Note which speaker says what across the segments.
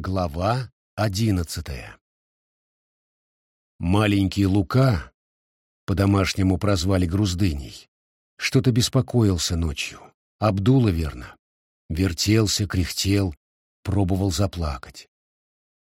Speaker 1: Глава одиннадцатая Маленький Лука, по-домашнему прозвали Груздыней, что-то беспокоился ночью. Обдуло верно. Вертелся, кряхтел, пробовал заплакать.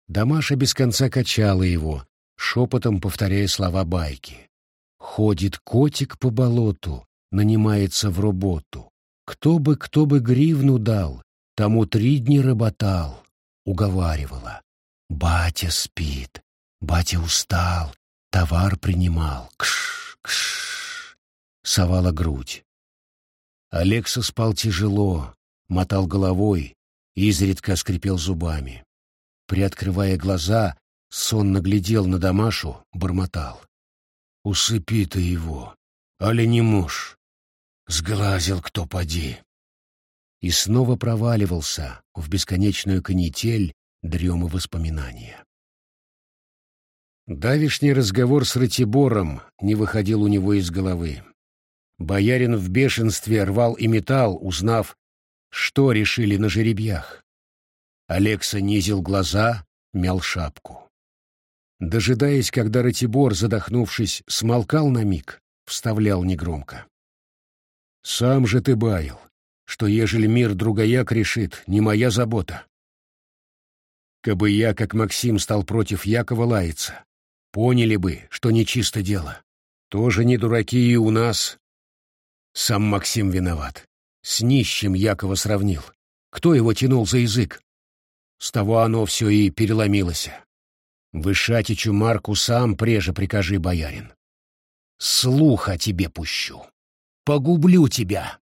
Speaker 1: Дамаша без конца качала его, шепотом повторяя слова байки. «Ходит котик по болоту, нанимается в работу. Кто бы, кто бы гривну дал, тому три дни работал» уговаривала. «Батя спит, батя устал, товар принимал, кш, кш!» Совала грудь. Алекса спал тяжело, мотал головой, изредка скрипел зубами. Приоткрывая глаза, сонно глядел на Дамашу, бормотал. «Усыпи ты его, али не муж? Сглазил кто поди!» И снова проваливался в бесконечную канитель дремы воспоминания. Давишний разговор с Ратибором не выходил у него из головы. Боярин в бешенстве рвал и металл, узнав, что решили на жеребьях. Алекса низил глаза, мял шапку. Дожидаясь, когда Ратибор, задохнувшись, смолкал на миг, вставлял негромко. «Сам же ты баял что ежели мир другояк решит, не моя забота. Кабы я, как Максим, стал против Якова лаяться, поняли бы, что нечисто дело. Тоже не дураки и у нас. Сам Максим виноват. С нищим Якова сравнил. Кто его тянул за язык? С того оно все и переломилось. Вышатичу Марку сам преже прикажи, боярин. Слух о тебе пущу. Погублю тебя. —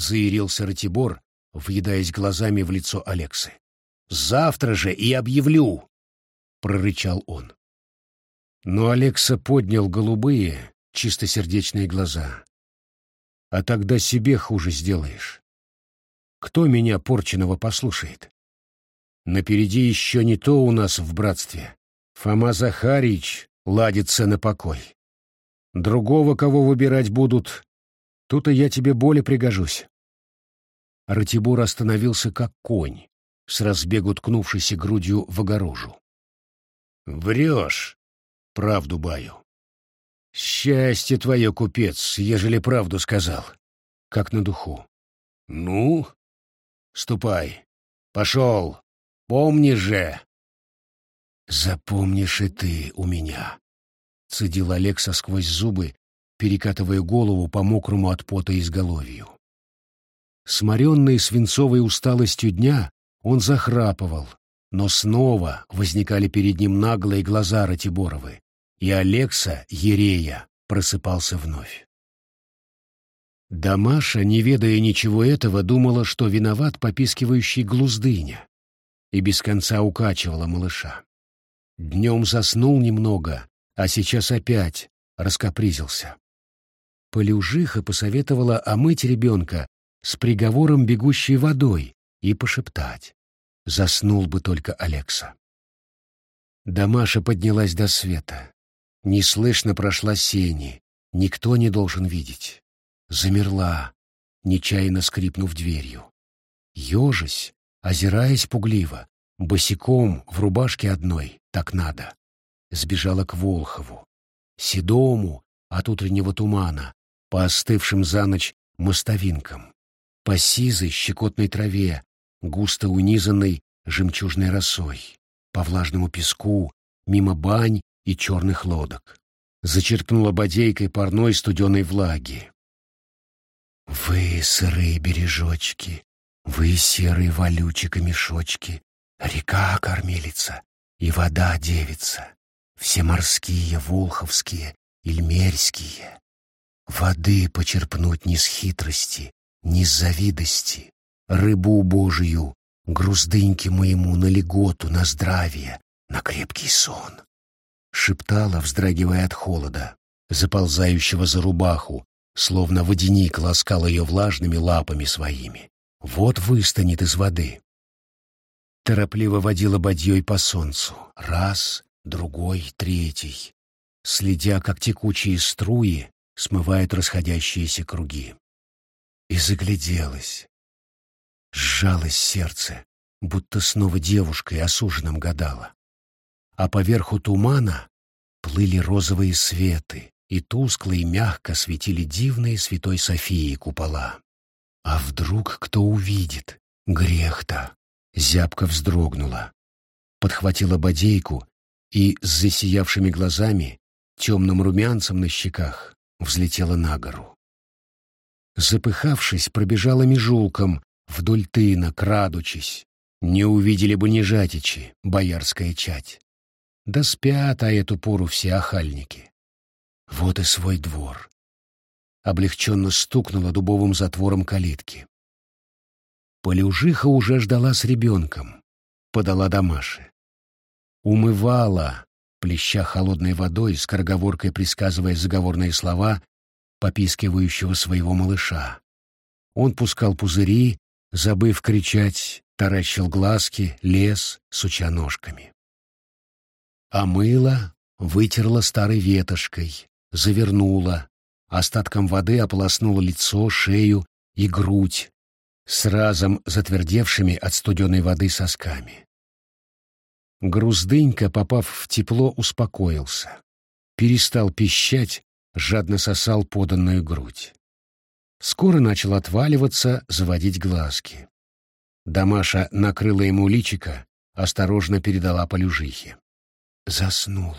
Speaker 1: заярился Ратибор, въедаясь глазами в лицо Алексы. «Завтра же и объявлю!» — прорычал он. Но Алекса поднял голубые, чистосердечные глаза. «А тогда себе хуже сделаешь. Кто меня порченого послушает? Напереди еще не то у нас в братстве. Фома Захарич ладится на покой. Другого, кого выбирать будут, Тут и я тебе более пригожусь. Ратибор остановился как конь, с разбегу ткнувшийся грудью в огорожу. «Врешь!» — правду баю. «Счастье твое, купец, ежели правду сказал!» Как на духу. «Ну?» «Ступай! Пошел! Помни же!» «Запомнишь и ты у меня!» — цедил Алекса сквозь зубы, перекатывая голову по мокрому от пота изголовью. Сморенный свинцовой усталостью дня, он захрапывал, но снова возникали перед ним наглые глаза Ратиборовы, и Алекса, Ерея, просыпался вновь. Дамаша, не ведая ничего этого, думала, что виноват попискивающий глуздыня, и без конца укачивала малыша. Днем заснул немного, а сейчас опять раскопризился. Полюжиха посоветовала омыть ребенка с приговором бегущей водой и пошептать. Заснул бы только Алекса. Дамаша поднялась до света. Неслышно прошла сени, никто не должен видеть. Замерла, нечаянно скрипнув дверью. Ежась, озираясь пугливо, босиком в рубашке одной, так надо, сбежала к Волхову, седому от утреннего тумана, по остывшим за ночь мостовинкам, по сизой щекотной траве, густо унизанной жемчужной росой, по влажному песку, мимо бань и черных лодок. Зачерпнула бодейкой парной студеной влаги. Вы, сырые бережочки, вы, серые валючика-мешочки, река кормилица и вода девица, все морские, волховские, ильмерские, Воды почерпнуть ни с хитрости, с завидости, рыбу божию, груздыньки моему на леготу, на здравие, на крепкий сон. Шептала, вздрагивая от холода, заползающего за рубаху, словно водяник ласкал ее влажными лапами своими. Вот выстанет из воды. Торопливо водила бадьей по солнцу. Раз, другой, третий. Следя, как текучие струи смывает расходящиеся круги. И загляделась. Сжалось сердце, будто снова девушкой осуженным гадала. А поверху тумана плыли розовые светы, и тускло и мягко светили дивные святой Софии купола. А вдруг кто увидит? Грех-то! Зябко вздрогнула. Подхватила бодейку и с засиявшими глазами, темным румянцем на щеках, взлетела на гору. Запыхавшись, пробежала межулком вдоль тына, крадучись. Не увидели бы нежатичи, боярская чать. Да спят, а эту пору все охальники. Вот и свой двор. Облегченно стукнула дубовым затвором калитки. Полюжиха уже ждала с ребенком. Подала Дамаше. Умывала, плеща холодной водой, скороговоркой присказывая заговорные слова, попискивающего своего малыша. Он пускал пузыри, забыв кричать, таращил глазки, лез, суча ножками. А мыло вытерла старой ветошкой, завернула, остатком воды ополоснула лицо, шею и грудь, с разом затвердевшими от студеной воды сосками. Груздынька, попав в тепло, успокоился. Перестал пищать, жадно сосал поданную грудь. Скоро начал отваливаться, заводить глазки. Дамаша накрыла ему личико, осторожно передала Полюжихе. Заснул.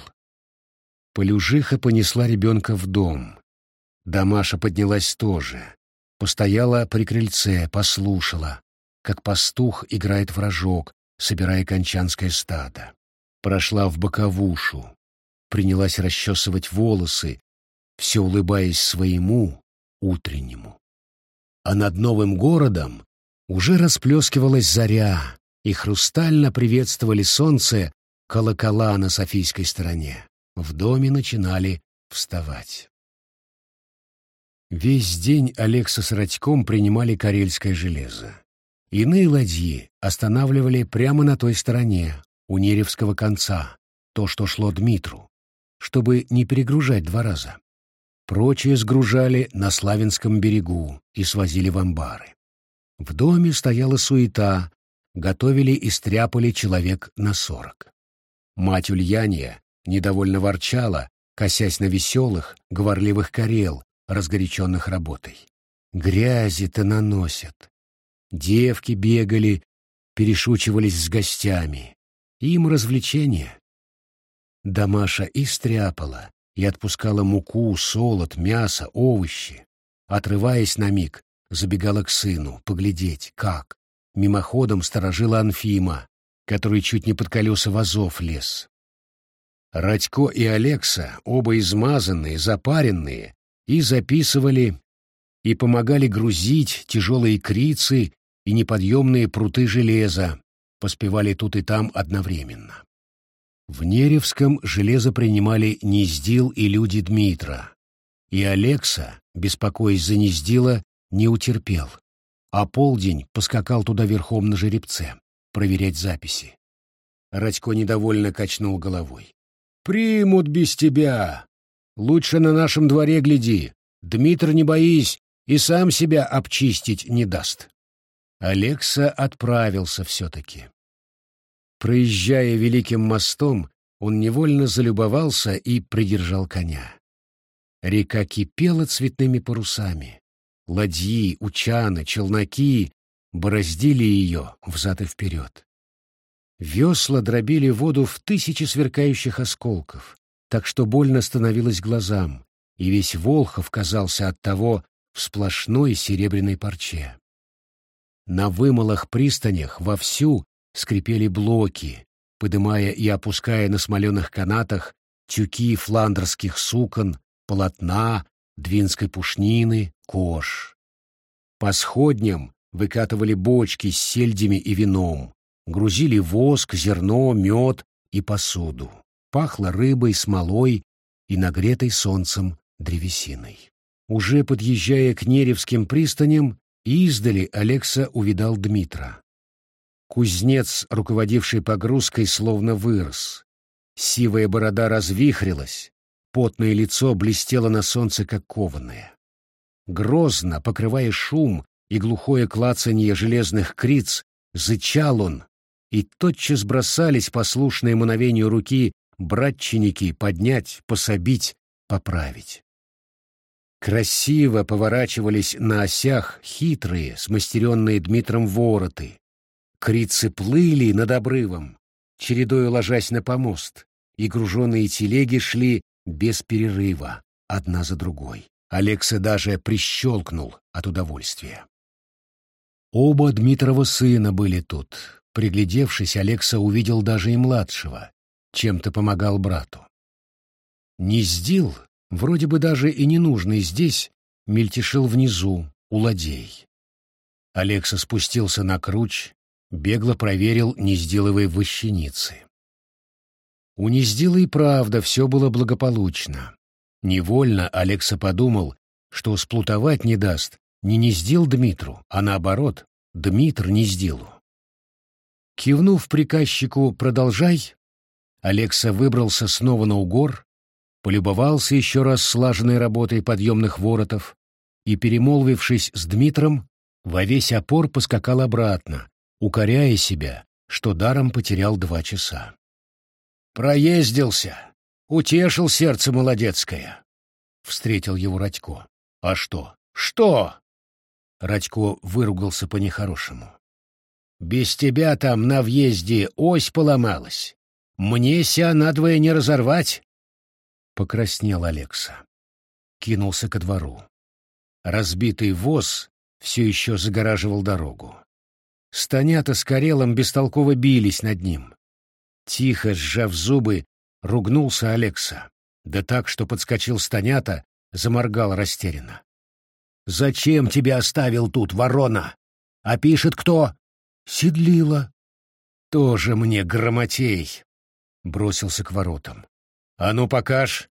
Speaker 1: Полюжиха понесла ребенка в дом. Дамаша поднялась тоже. Постояла при крыльце, послушала, как пастух играет вражок, собирая кончанское стадо. Прошла в боковушу, принялась расчесывать волосы, все улыбаясь своему утреннему. А над новым городом уже расплескивалась заря, и хрустально приветствовали солнце колокола на Софийской стороне. В доме начинали вставать. Весь день Алекса с Радьком принимали карельское железо. Иные ладьи останавливали прямо на той стороне, у Неревского конца, то, что шло Дмитру, чтобы не перегружать два раза. Прочие сгружали на Славянском берегу и свозили в амбары. В доме стояла суета, готовили и стряпали человек на сорок. Мать Ульяния недовольно ворчала, косясь на веселых, говорливых карел, разгоряченных работой. Грязи-то наносят. Девки бегали, перешучивались с гостями. Им развлечение. Дамаша и стряпала, и отпускала муку, солод, мясо, овощи. Отрываясь на миг, забегала к сыну, поглядеть, как. Мимоходом сторожила Анфима, который чуть не под колеса вазов лез. Радько и Алекса, оба измазанные, запаренные, и записывали, и помогали грузить тяжелые крицы и неподъемные пруты железа, поспевали тут и там одновременно. В Неревском железо принимали Нездил и люди Дмитра. И Алекса, беспокоясь за Нездила, не утерпел, а полдень поскакал туда верхом на жеребце, проверять записи. Радько недовольно качнул головой. «Примут без тебя. Лучше на нашем дворе гляди. Дмитр, не боись, и сам себя обчистить не даст». Алекса отправился все-таки. Проезжая Великим мостом, он невольно залюбовался и придержал коня. Река кипела цветными парусами. Ладьи, учаны, челноки бороздили ее взад и вперед. Весла дробили воду в тысячи сверкающих осколков, так что больно становилось глазам, и весь Волхов казался от того в сплошной серебряной парче. На вымылах пристанях вовсю скрипели блоки, подымая и опуская на смоленых канатах тюки фландерских сукон, полотна, двинской пушнины, кож. По сходням выкатывали бочки с сельдями и вином, грузили воск, зерно, мед и посуду. Пахло рыбой, смолой и нагретой солнцем древесиной. Уже подъезжая к Неревским пристаням, издали Алекса увидал Дмитра. Кузнец, руководивший погрузкой, словно вырос. Сивая борода развихрилась, потное лицо блестело на солнце, как кованое. Грозно, покрывая шум и глухое клацанье железных криц, зычал он, и тотчас бросались послушные мановению руки братченики поднять, пособить, поправить. Красиво поворачивались на осях хитрые, смастеренные Дмитром вороты. Крицы плыли над обрывом, чередою ложась на помост, и груженные телеги шли без перерыва, одна за другой. Алекса даже прищелкнул от удовольствия. Оба Дмитрова сына были тут. Приглядевшись, Алекса увидел даже и младшего, чем-то помогал брату. Низдил, вроде бы даже и ненужный здесь, мельтешил внизу, у ладей. Алекса спустился на круч, бегло проверил Нездиловой вощеницы. У Нездила и правда все было благополучно. Невольно Алекса подумал, что сплутовать не даст не Нездил Дмитру, а наоборот, Дмитр Нездилу. Кивнув приказчику «продолжай», Алекса выбрался снова на угор, полюбовался еще раз слаженной работой подъемных воротов и, перемолвившись с Дмитром, во весь опор поскакал обратно, укоряя себя, что даром потерял два часа. «Проездился, утешил сердце молодецкое», — встретил его Радько. «А что? Что?» Радько выругался по-нехорошему. «Без тебя там на въезде ось поломалась. Мне ся надвое не разорвать!» Покраснел Алекса. Кинулся ко двору. Разбитый воз все еще загораживал дорогу. Станята с Карелом бестолково бились над ним. Тихо, сжав зубы, ругнулся Алекса. Да так, что подскочил Станята, заморгал растерянно. «Зачем тебя оставил тут, ворона? А пишет кто?» «Седлила». «Тоже мне грамотей бросился к воротам. «А ну, покаж!»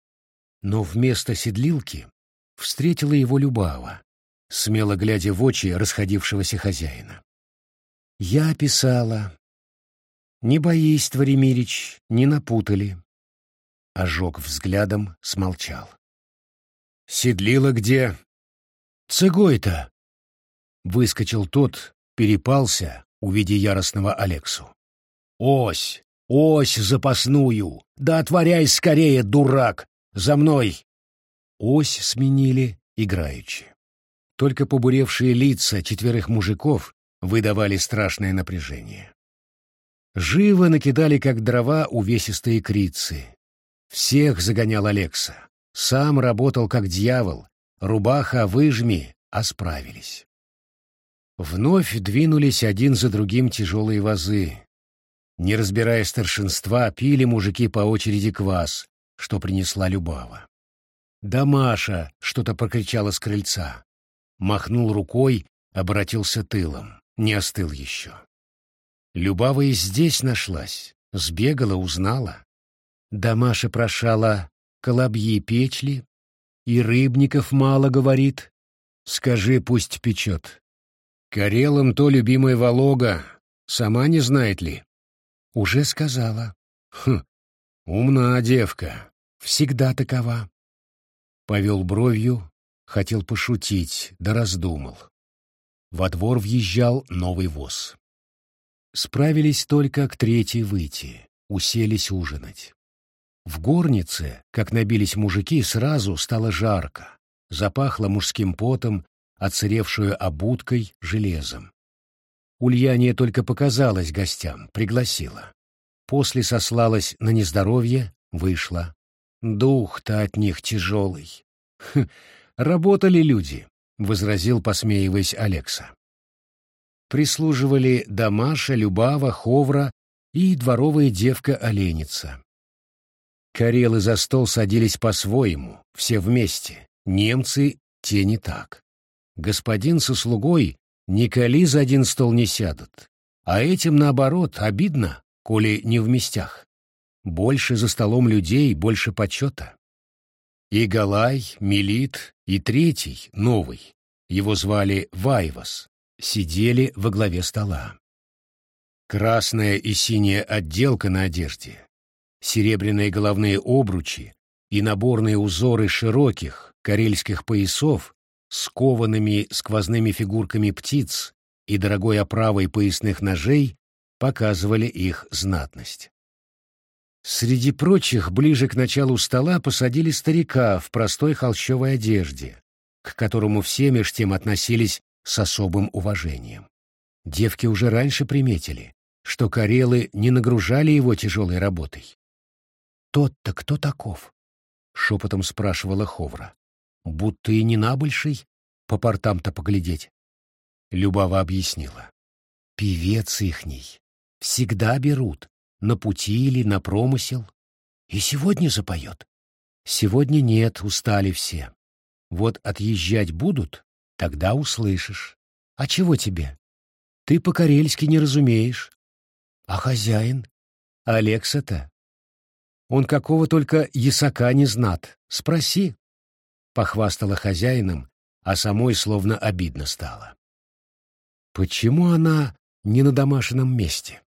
Speaker 1: Но вместо седлилки встретила его Любава, смело глядя в очи расходившегося хозяина. «Я писала. Не боись, Творимирич, не напутали». Ожег взглядом, смолчал. «Седлила где?» «Цыгой-то!» Выскочил тот, перепался, увидя яростного Алексу. «Ось! Ось запасную! Да отворяй скорее, дурак! За мной!» Ось сменили играючи. Только побуревшие лица четверых мужиков выдавали страшное напряжение. Живо накидали, как дрова, увесистые крицы. Всех загонял Алекса. Сам работал, как дьявол. Рубаха, выжми, а справились. Вновь двинулись один за другим тяжелые вазы, не разбирая старшинства, пили мужики по очереди квас, что принесла Любава. Да Маша что-то прокричала с крыльца. Махнул рукой, обратился тылом. Не остыл еще. Любава и здесь нашлась. Сбегала, узнала. Да Маша прошала, колобьи печли, и рыбников мало говорит. Скажи, пусть печет. Карелам то любимая Волога, сама не знает ли? Уже сказала. Хм, умна девка. Всегда такова. Повел бровью, хотел пошутить, да раздумал. Во двор въезжал новый воз. Справились только к третьей выйти, уселись ужинать. В горнице, как набились мужики, сразу стало жарко. Запахло мужским потом, оцаревшую обудкой, железом. Ульяния только показалась гостям, пригласила. После сослалась на нездоровье, вышла. Дух-то от них тяжелый. Хм, работали люди, — возразил, посмеиваясь Алекса. Прислуживали Дамаша, Любава, Ховра и дворовая девка-оленица. Карелы за стол садились по-своему, все вместе, немцы — те не так. Господин со слугой Николи за один стол не сядут. А этим, наоборот, обидно, коли не в местях. Больше за столом людей, больше почета. И Галай, Мелит, и третий, новый, его звали Вайвас, сидели во главе стола. Красная и синяя отделка на одежде, серебряные головные обручи и наборные узоры широких карельских поясов с коваными сквозными фигурками птиц и дорогой оправой поясных ножей показывали их знатность. Среди прочих, ближе к началу стола посадили старика в простой холщовой одежде, к которому все меж тем относились с особым уважением. Девки уже раньше приметили, что карелы не нагружали его тяжелой работой. «Тот-то кто таков?» — шепотом спрашивала Ховра. «Будто и не набольший, по портам-то поглядеть». Любава объяснила. «Певец ихний. Всегда берут, на пути или на промысел. И сегодня запоет. Сегодня нет, устали все. Вот отъезжать будут, тогда услышишь. А чего тебе? Ты по-карельски не разумеешь. А хозяин? Алекса-то? Он какого только ясака не знат. Спроси. Похвастала хозяином, а самой словно обидно стало. Почему она не на домашнем месте?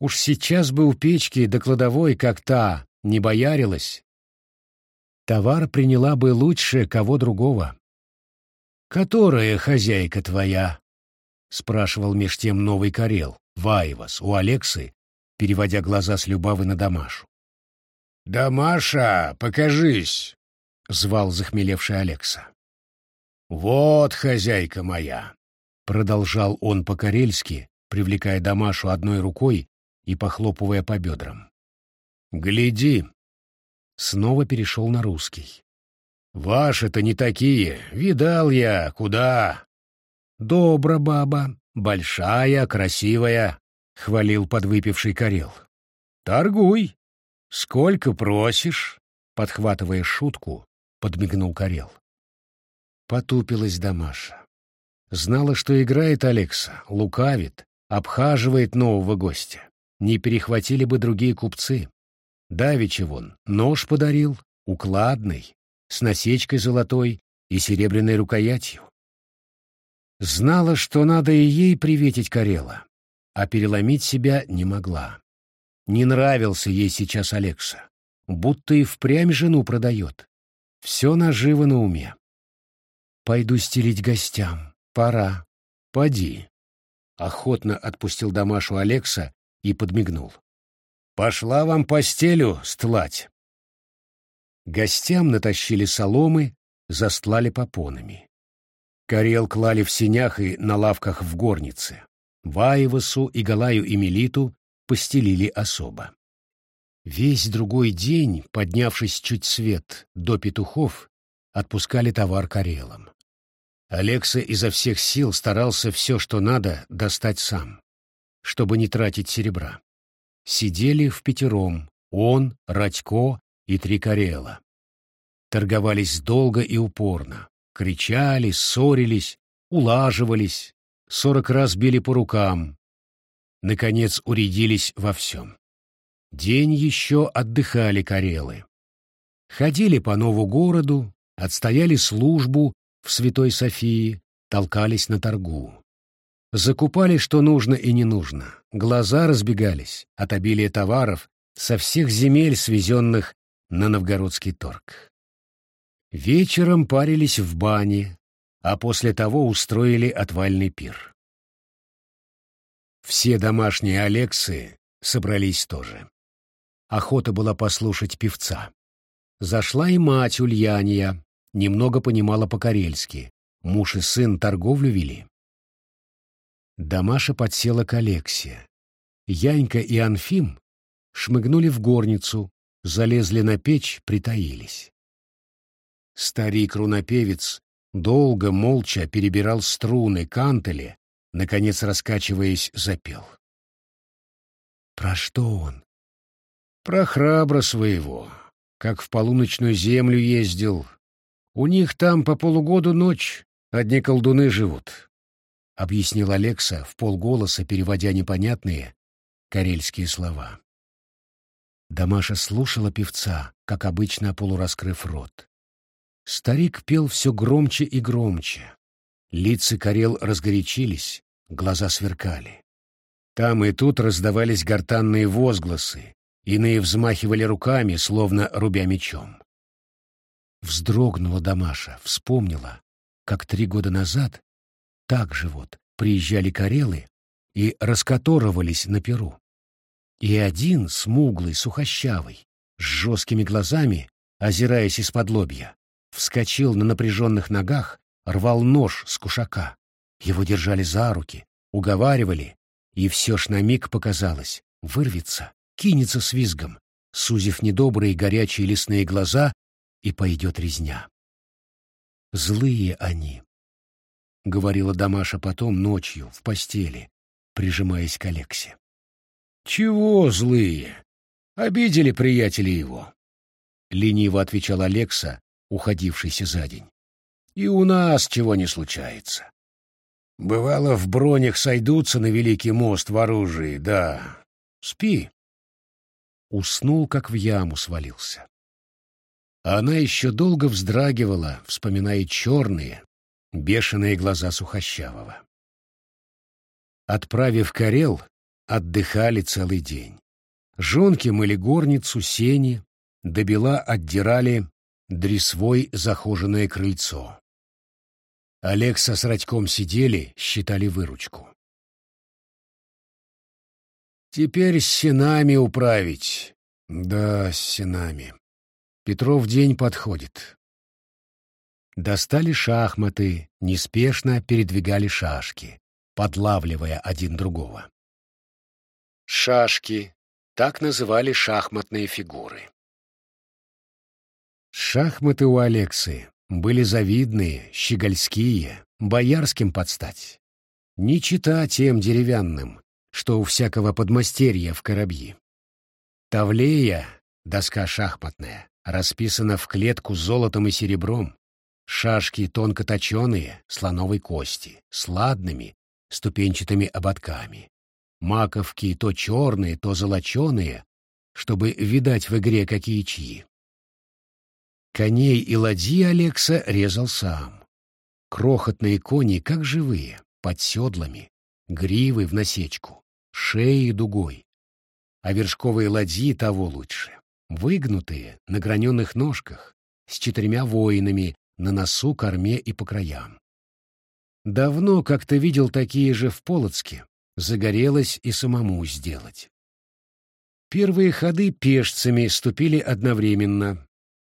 Speaker 1: Уж сейчас бы у печки до кладовой, как та, не боярилась. Товар приняла бы лучше кого другого. «Которая хозяйка твоя?» — спрашивал меж тем новый Карел, Ваевас, у Алексы, переводя глаза с Любавы на Дамашу. «Дамаша, покажись!» — звал захмелевший Алекса. «Вот хозяйка моя!» — продолжал он по-карельски, привлекая Дамашу одной рукой и похлопывая по бедрам. «Гляди!» Снова перешел на русский. «Ваши-то не такие. Видал я. Куда?» «Добра баба. Большая, красивая», — хвалил подвыпивший Карел. «Торгуй. Сколько просишь?» Подхватывая шутку, подмигнул Карел. Потупилась Дамаша. Знала, что играет Алекса, лукавит, обхаживает нового гостя. Не перехватили бы другие купцы. Давичи вон, нож подарил, укладный, с насечкой золотой и серебряной рукоятью. Знала, что надо и ей приветить Карела, а переломить себя не могла. Не нравился ей сейчас Алекса, будто и впрямь жену продает. Все наживо на уме. «Пойду стелить гостям. Пора. Поди». Охотно отпустил Дамашу Алекса и подмигнул. «Пошла вам постелю стлать!» Гостям натащили соломы, застлали попонами. Карел клали в сенях и на лавках в горнице. Ваевасу, Игалаю и Мелиту постелили особо. Весь другой день, поднявшись чуть свет до петухов, отпускали товар карелам. Алекса изо всех сил старался все, что надо, достать сам чтобы не тратить серебра. Сидели в пятером он, Радько и три Карела. Торговались долго и упорно, кричали, ссорились, улаживались, сорок раз били по рукам. Наконец урядились во всем. День еще отдыхали Карелы. Ходили по нову городу, отстояли службу в Святой Софии, толкались на торгу. Закупали, что нужно и не нужно. Глаза разбегались от обилия товаров со всех земель, свезенных на новгородский торг. Вечером парились в бане, а после того устроили отвальный пир. Все домашние Алексы собрались тоже. Охота была послушать певца. Зашла и мать Ульяния, немного понимала по-карельски. Муж и сын торговлю вели. Дамаша подсела к Алексе. Янька и Анфим шмыгнули в горницу, залезли на печь, притаились. Старик-рунопевец долго, молча перебирал струны кантели, наконец, раскачиваясь, запел. Про что он? Про храбро своего, как в полуночную землю ездил. У них там по полугоду ночь, одни колдуны живут объяснил Алекса в полголоса, переводя непонятные карельские слова. Дамаша слушала певца, как обычно полураскрыв рот. Старик пел все громче и громче. Лица Карел разгорячились, глаза сверкали. Там и тут раздавались гортанные возгласы, иные взмахивали руками, словно рубя мечом. Вздрогнула Дамаша, вспомнила, как три года назад так же вот приезжали карелы, и раскоторывались на перу. И один, смуглый, сухощавый, с жесткими глазами, озираясь из-под лобья, вскочил на напряженных ногах, рвал нож с кушака. Его держали за руки, уговаривали, и все ж на миг показалось, вырвется, кинется с визгом, сузив недобрые горячие лесные глаза, и пойдет резня. Злые они, — говорила Дамаша потом ночью в постели, прижимаясь к Алексе. «Чего злые? Обидели приятели его», — лениво отвечал Алекса, уходившийся за день. «И у нас чего не случается. Бывало, в бронях сойдутся на Великий мост в оружии, да. Спи». Уснул, как в яму свалился. она еще долго вздрагивала, вспоминая черные, бешеные глаза Сухощавого. Отправив Карел, отдыхали целый день. Жонки мыли горницу, сени, добела отдирали дресвой захоженное крыльцо. Олег со Срадьком сидели, считали выручку. Теперь с сенами управить. Да, с сенами. Петров день подходит. Достали шахматы, неспешно передвигали шашки, подлавливая один другого. Шашки — так называли шахматные фигуры. Шахматы у Алексы были завидные, щегольские, боярским подстать. Не чита тем деревянным, что у всякого подмастерья в коробьи. Тавлея, доска шахматная, расписана в клетку золотом и серебром, Шашки тонко точеные, слоновой кости, с ладными, ступенчатыми ободками. Маковки то черные, то золоченые, чтобы видать в игре какие чьи. Коней и ладьи Алекса резал сам. Крохотные кони, как живые, под седлами, гривы в насечку, шеи дугой. А вершковые ладьи того лучше. Выгнутые, на граненых ножках, с четырьмя воинами, на носу, корме и по краям. Давно как-то видел такие же в Полоцке, загорелось и самому сделать. Первые ходы пешцами ступили одновременно.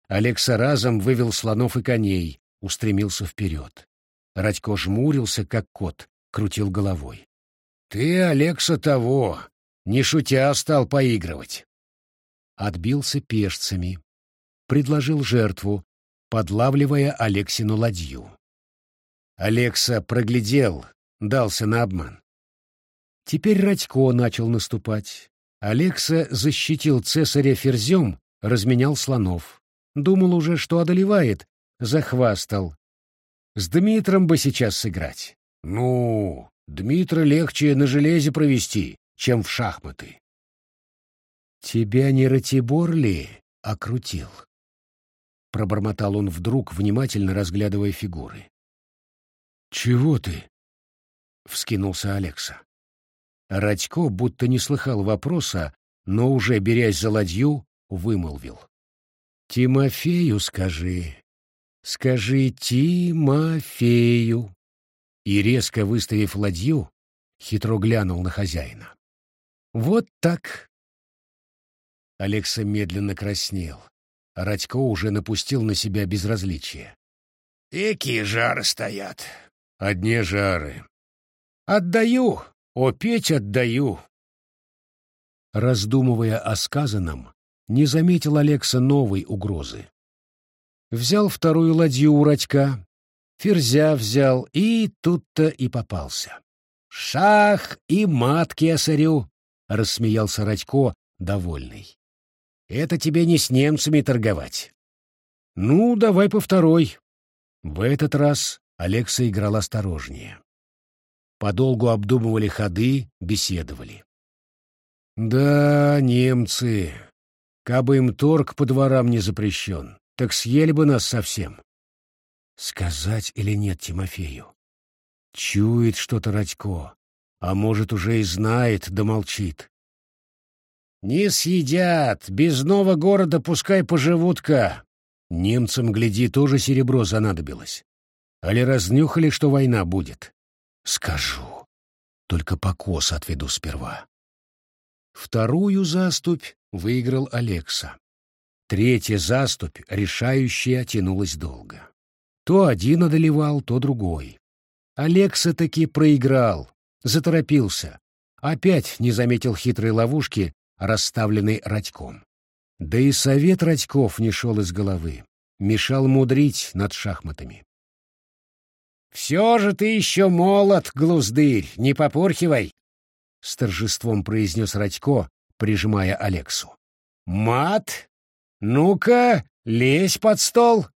Speaker 1: Алекса разом вывел слонов и коней, устремился вперед. Радько жмурился, как кот, крутил головой. «Ты, Алекса, того! Не шутя стал поигрывать!» Отбился пешцами. Предложил жертву, подлавливая Алексину ладью. Алекса проглядел, дался на обман. Теперь Радько начал наступать. Алекса защитил цесаря ферзем, разменял слонов. Думал уже, что одолевает, захвастал. С Дмитром бы сейчас сыграть. Ну, Дмитра легче на железе провести, чем в шахматы. Тебя не Ратибор ли окрутил? — пробормотал он вдруг, внимательно разглядывая фигуры. «Чего ты?» — вскинулся Алекса. Радько, будто не слыхал вопроса, но уже, берясь за ладью, вымолвил. «Тимофею скажи, скажи Тимофею!» И, резко выставив ладью, хитро глянул на хозяина. «Вот так!» Алекса медленно краснел. Радько уже напустил на себя безразличие. «Экие жары стоят!» «Одни жары!» «Отдаю! Опеть отдаю!» Раздумывая о сказанном, не заметил Алекса новой угрозы. Взял вторую ладью у Радька, ферзя взял, и тут-то и попался. «Шах и матки осарю!» — рассмеялся Радько, довольный. Это тебе не с немцами торговать. Ну, давай по второй. В этот раз Алекса играл осторожнее. Подолгу обдумывали ходы, беседовали. Да, немцы. Кабы им торг по дворам не запрещен, так съели бы нас совсем. Сказать или нет Тимофею? Чует что-то Радько, а может, уже и знает, да молчит. Не съедят, без нового города пускай поживут-ка. Немцам, гляди, тоже серебро занадобилось. Али разнюхали, что война будет? Скажу. Только покос отведу сперва. Вторую заступь выиграл Алекса. Третья заступь, решающая, тянулась долго. То один одолевал, то другой. Алекса таки проиграл, заторопился. Опять не заметил хитрой ловушки, расставленной Радьком. Да и совет Радьков не шел из головы, мешал мудрить над шахматами. «Все же ты еще молод, глуздырь, не попорхивай!» — с торжеством произнес Радько, прижимая Алексу. «Мат? Ну-ка, лезь под стол!»